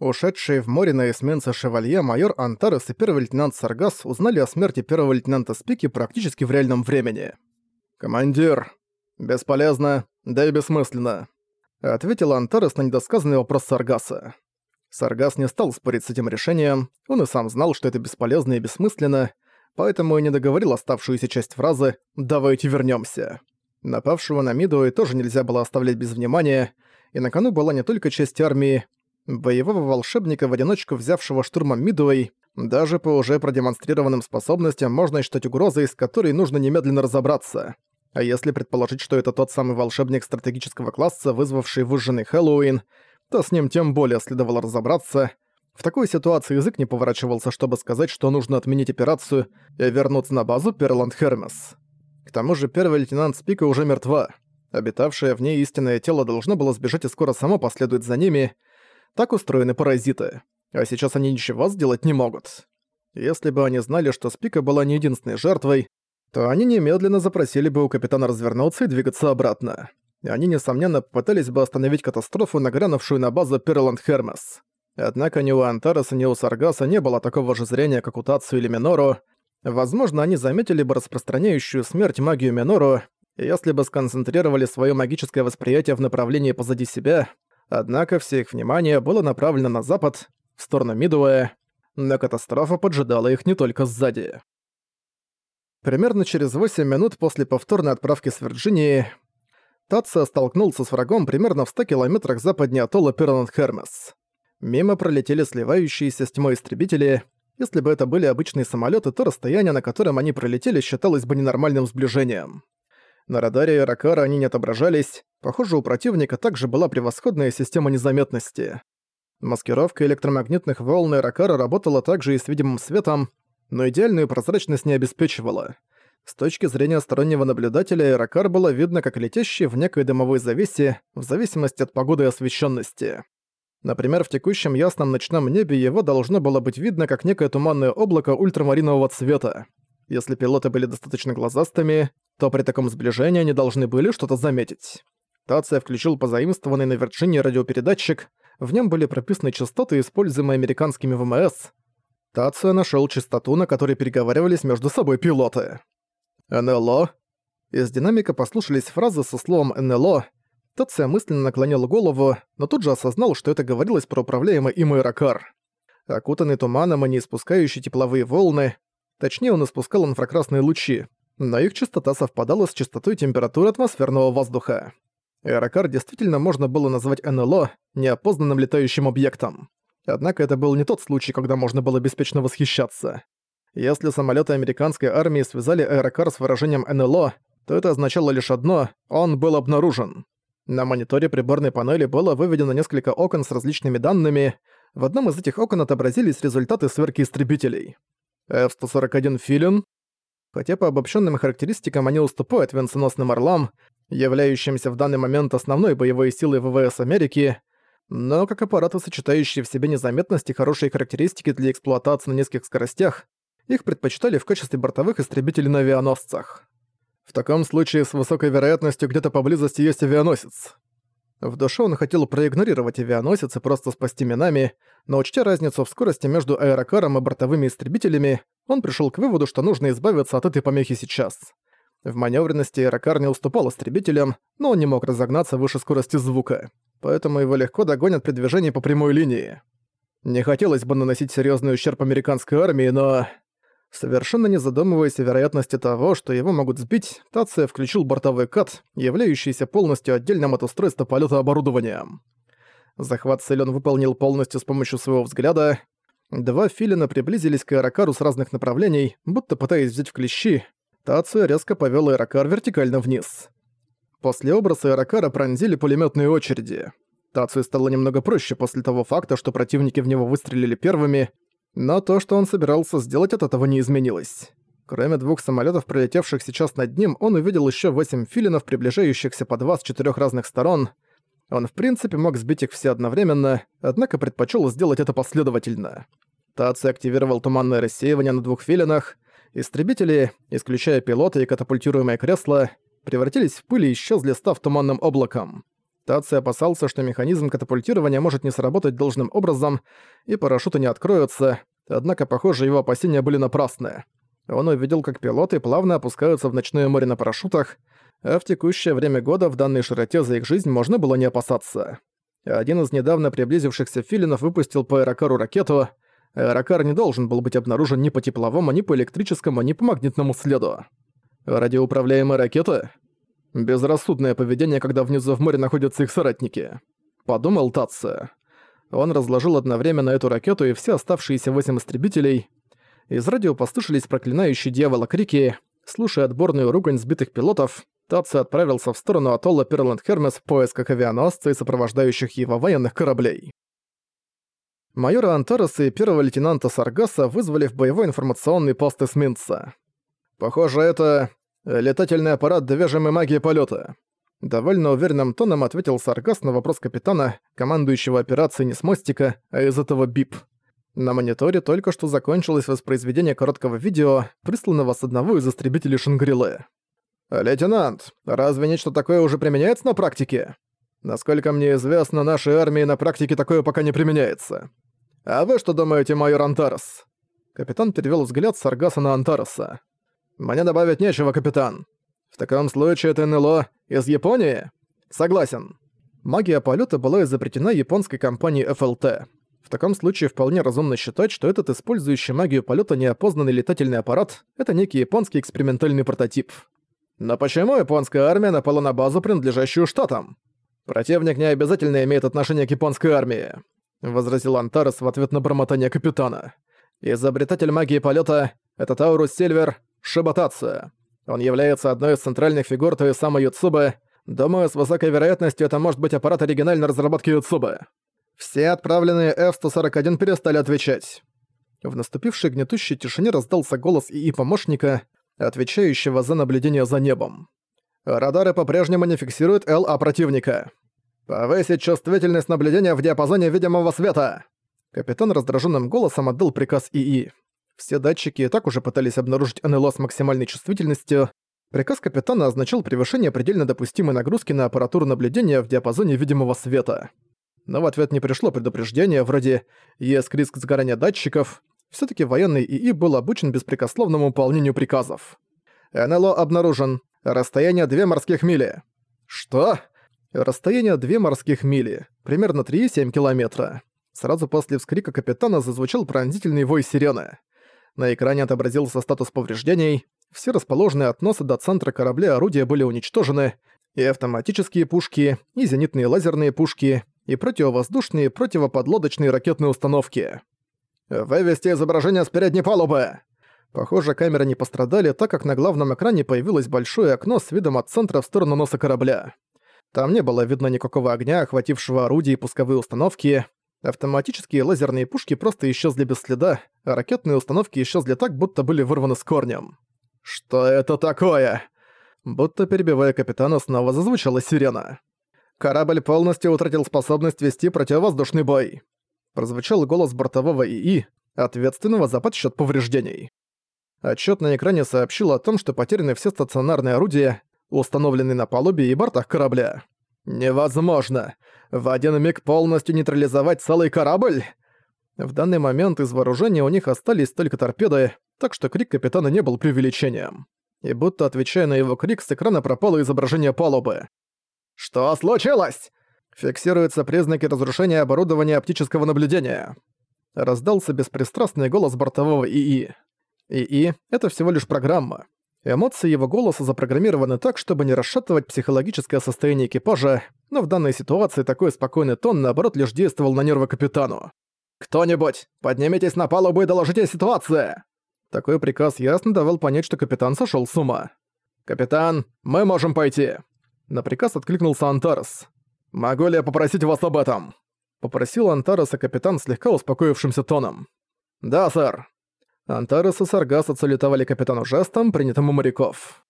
Ушедшие в море на эсминце «Шевалье» майор Антарес и первый лейтенант Саргас узнали о смерти первого лейтенанта Спики практически в реальном времени. «Командир, бесполезно, да и бессмысленно», — ответил Антарес на недосказанный вопрос Саргаса. Саргас не стал спорить с этим решением, он и сам знал, что это бесполезно и бессмысленно, поэтому и не договорил оставшуюся часть фразы «давайте вернёмся». Напавшего на Мидуэй тоже нельзя было оставлять без внимания, и на кону была не только часть армии, боевого волшебника в одиночку взявшего штурмом Мидуэй, даже по уже продемонстрированным способностям можно считать угрозой, с которой нужно немедленно разобраться. А если предположить, что это тот самый волшебник стратегического класса, вызвавший выжженный Хэллоуин, то с ним тем более следовало разобраться. В такой ситуации язык не поворачивался, чтобы сказать, что нужно отменить операцию и вернуться на базу Перланд Хермес. К тому же первый лейтенант Спика уже мертва. Обитавшее в ней истинное тело должно было сбежать и скоро само последует за ними, так устроены паразиты. А сейчас они ничего сделать не могут. Если бы они знали, что Спика была не единственной жертвой, то они немедленно запросили бы у капитана развернуться и двигаться обратно. Они, несомненно, попытались бы остановить катастрофу, нагрянувшую на базу Перланд Хермес. Однако ни у Антареса, ни у Саргаса не было такого же зрения, как у Тацию или Минору. Возможно, они заметили бы распространяющую смерть магию Минору, если бы сконцентрировали свое магическое восприятие в направлении позади себя, Однако все их внимание было направлено на запад, в сторону Мидуэя, но катастрофа поджидала их не только сзади. Примерно через 8 минут после повторной отправки с Вирджинии Татса столкнулся с врагом примерно в 100 километрах западнее атолла Пиранат-Хермес. Мимо пролетели сливающиеся с тьмой истребители. Если бы это были обычные самолеты, то расстояние, на котором они пролетели, считалось бы ненормальным сближением. На радаре Иракара они не отображались, похоже, у противника также была превосходная система незаметности. Маскировка электромагнитных волн Иракара работала также и с видимым светом, но идеальную прозрачность не обеспечивала. С точки зрения стороннего наблюдателя, Иракар было видно как летящий в некой дымовой завесе, в зависимости от погоды и освещенности. Например, в текущем ясном ночном небе его должно было быть видно как некое туманное облако ультрамаринового цвета. Если пилоты были достаточно глазастыми, то при таком сближении они должны были что-то заметить. Тация включил позаимствованный на вершине радиопередатчик, в нем были прописаны частоты, используемые американскими ВМС. Тация нашел частоту, на которой переговаривались между собой пилоты. «НЛО?» Из динамика послушались фразы со словом «НЛО». Тация мысленно наклонил голову, но тут же осознал, что это говорилось про управляемый им аэрокар. Окутанный туманом и не испускающий тепловые волны, точнее он испускал инфракрасные лучи, но их частота совпадала с частотой температуры атмосферного воздуха. Аэрокар действительно можно было назвать НЛО неопознанным летающим объектом. Однако это был не тот случай, когда можно было беспечно восхищаться. Если самолеты американской армии связали аэрокар с выражением НЛО, то это означало лишь одно – он был обнаружен. На мониторе приборной панели было выведено несколько окон с различными данными. В одном из этих окон отобразились результаты сверки истребителей. F-141 «Филин» Хотя по обобщенным характеристикам они уступают венценосным орлам, являющимся в данный момент основной боевой силой ВВС Америки, но как аппараты, сочетающие в себе незаметность и хорошие характеристики для эксплуатации на низких скоростях, их предпочитали в качестве бортовых истребителей на авианосцах. В таком случае с высокой вероятностью где-то поблизости есть авианосец. В душе он хотел проигнорировать авианосец и просто спасти минами, но учтя разницу в скорости между аэрокаром и бортовыми истребителями, он пришел к выводу, что нужно избавиться от этой помехи сейчас. В маневренности аэрокар не уступал истребителям, но он не мог разогнаться выше скорости звука, поэтому его легко догонят при движении по прямой линии. Не хотелось бы наносить серьезный ущерб американской армии, но... Совершенно не задумываясь о вероятности того, что его могут сбить, Тация включил бортовой кат, являющийся полностью отдельным от устройства полета оборудованием. Захват цели он выполнил полностью с помощью своего взгляда. Два филина приблизились к аэрокару с разных направлений, будто пытаясь взять в клещи. Тация резко повел аэрокар вертикально вниз. После образа аэрокара пронзили пулеметные очереди. Тацию стало немного проще после того факта, что противники в него выстрелили первыми, но то, что он собирался сделать, от этого не изменилось. Кроме двух самолетов, пролетевших сейчас над ним, он увидел еще восемь филинов, приближающихся по два с четырех разных сторон. Он в принципе мог сбить их все одновременно, однако предпочел сделать это последовательно. Таци активировал туманное рассеивание на двух филинах. Истребители, исключая пилота и катапультируемое кресло, превратились в пыль и исчезли, став туманным облаком. Таци опасался, что механизм катапультирования может не сработать должным образом, и парашюты не откроются, однако, похоже, его опасения были напрасны. Он увидел, как пилоты плавно опускаются в ночное море на парашютах, а в текущее время года в данной широте за их жизнь можно было не опасаться. Один из недавно приблизившихся филинов выпустил по аэрокару ракету. Аэрокар не должен был быть обнаружен ни по тепловому, ни по электрическому, ни по магнитному следу. Радиоуправляемая ракета? Безрассудное поведение, когда внизу в море находятся их соратники. Подумал Татце. Он разложил одновременно эту ракету и все оставшиеся восемь истребителей. Из радио послышались проклинающие дьявола крики. Слушая отборную ругань сбитых пилотов, Татце отправился в сторону атолла Перланд Хермес в поисках авианосца и сопровождающих его военных кораблей. Майора Антареса и первого лейтенанта Саргаса вызвали в боевой информационный пост эсминца. «Похоже, это летательный аппарат движимой магии полета. Довольно уверенным тоном ответил Саргас на вопрос капитана, командующего операцией не с мостика, а из этого БИП. На мониторе только что закончилось воспроизведение короткого видео, присланного с одного из истребителей Шангрилы. «Лейтенант, разве нечто такое уже применяется на практике?» «Насколько мне известно, нашей армии на практике такое пока не применяется. А вы что думаете, майор Антарес?» Капитан перевёл взгляд Саргаса на Антареса. «Мне добавить нечего, капитан. В таком случае это НЛО из Японии?» «Согласен». Магия полета была изобретена японской компанией FLT. В таком случае вполне разумно считать, что этот использующий магию полета неопознанный летательный аппарат — это некий японский экспериментальный прототип. Но почему японская армия напала на базу, принадлежащую штатам? Противник не обязательно имеет отношение к японской армии, возразил Антарес в ответ на бормотание капитана. Изобретатель магии полета — это Таурус Сильвер Шибатация. Он является одной из центральных фигур той самой Юцубы. Думаю, с высокой вероятностью это может быть аппарат оригинальной разработки Юцубы. Все отправленные F-141 перестали отвечать. В наступившей гнетущей тишине раздался голос ИИ помощника, отвечающего за наблюдение за небом. Радары по-прежнему не фиксируют ЛА противника. Повысить чувствительность наблюдения в диапазоне видимого света. Капитан раздраженным голосом отдал приказ ИИ. Все датчики и так уже пытались обнаружить НЛО с максимальной чувствительностью. Приказ капитана означал превышение предельно допустимой нагрузки на аппаратуру наблюдения в диапазоне видимого света. Но в ответ не пришло предупреждение вроде «Есть риск сгорания датчиков», все таки военный ИИ был обучен беспрекословному выполнению приказов. НЛО обнаружен. Расстояние 2 морских мили. Что? Расстояние 2 морских мили. Примерно 3,7 километра. Сразу после вскрика капитана зазвучал пронзительный вой сирены. На экране отобразился статус повреждений. Все расположенные от носа до центра корабля орудия были уничтожены, и автоматические пушки, и зенитные лазерные пушки, и противовоздушные противоподлодочные ракетные установки. «Вывести изображение с передней палубы!» Похоже, камеры не пострадали, так как на главном экране появилось большое окно с видом от центра в сторону носа корабля. Там не было видно никакого огня, охватившего орудия и пусковые установки. Автоматические лазерные пушки просто исчезли без следа, а ракетные установки исчезли так, будто были вырваны с корнем. «Что это такое?» Будто перебивая капитана, снова зазвучала сирена. «Корабль полностью утратил способность вести противовоздушный бой прозвучал голос бортового ИИ, ответственного за подсчет повреждений. Отчет на экране сообщил о том, что потеряны все стационарные орудия, установленные на палубе и бортах корабля. «Невозможно! В один миг полностью нейтрализовать целый корабль!» В данный момент из вооружения у них остались только торпеды, так что крик капитана не был преувеличением. И будто отвечая на его крик, с экрана пропало изображение палубы. «Что случилось?» Фиксируются признаки разрушения оборудования оптического наблюдения. Раздался беспристрастный голос бортового ИИ. ИИ — это всего лишь программа. Эмоции его голоса запрограммированы так, чтобы не расшатывать психологическое состояние экипажа, но в данной ситуации такой спокойный тон, наоборот, лишь действовал на нервы капитану. «Кто-нибудь, поднимитесь на палубу и доложите ситуацию!» Такой приказ ясно давал понять, что капитан сошел с ума. «Капитан, мы можем пойти!» На приказ откликнулся Антарес. «Могу ли я попросить вас об этом?» Попросил Антареса капитан слегка успокоившимся тоном. «Да, сэр». Антарес и Саргас отсалютовали капитану жестом, принятым у моряков.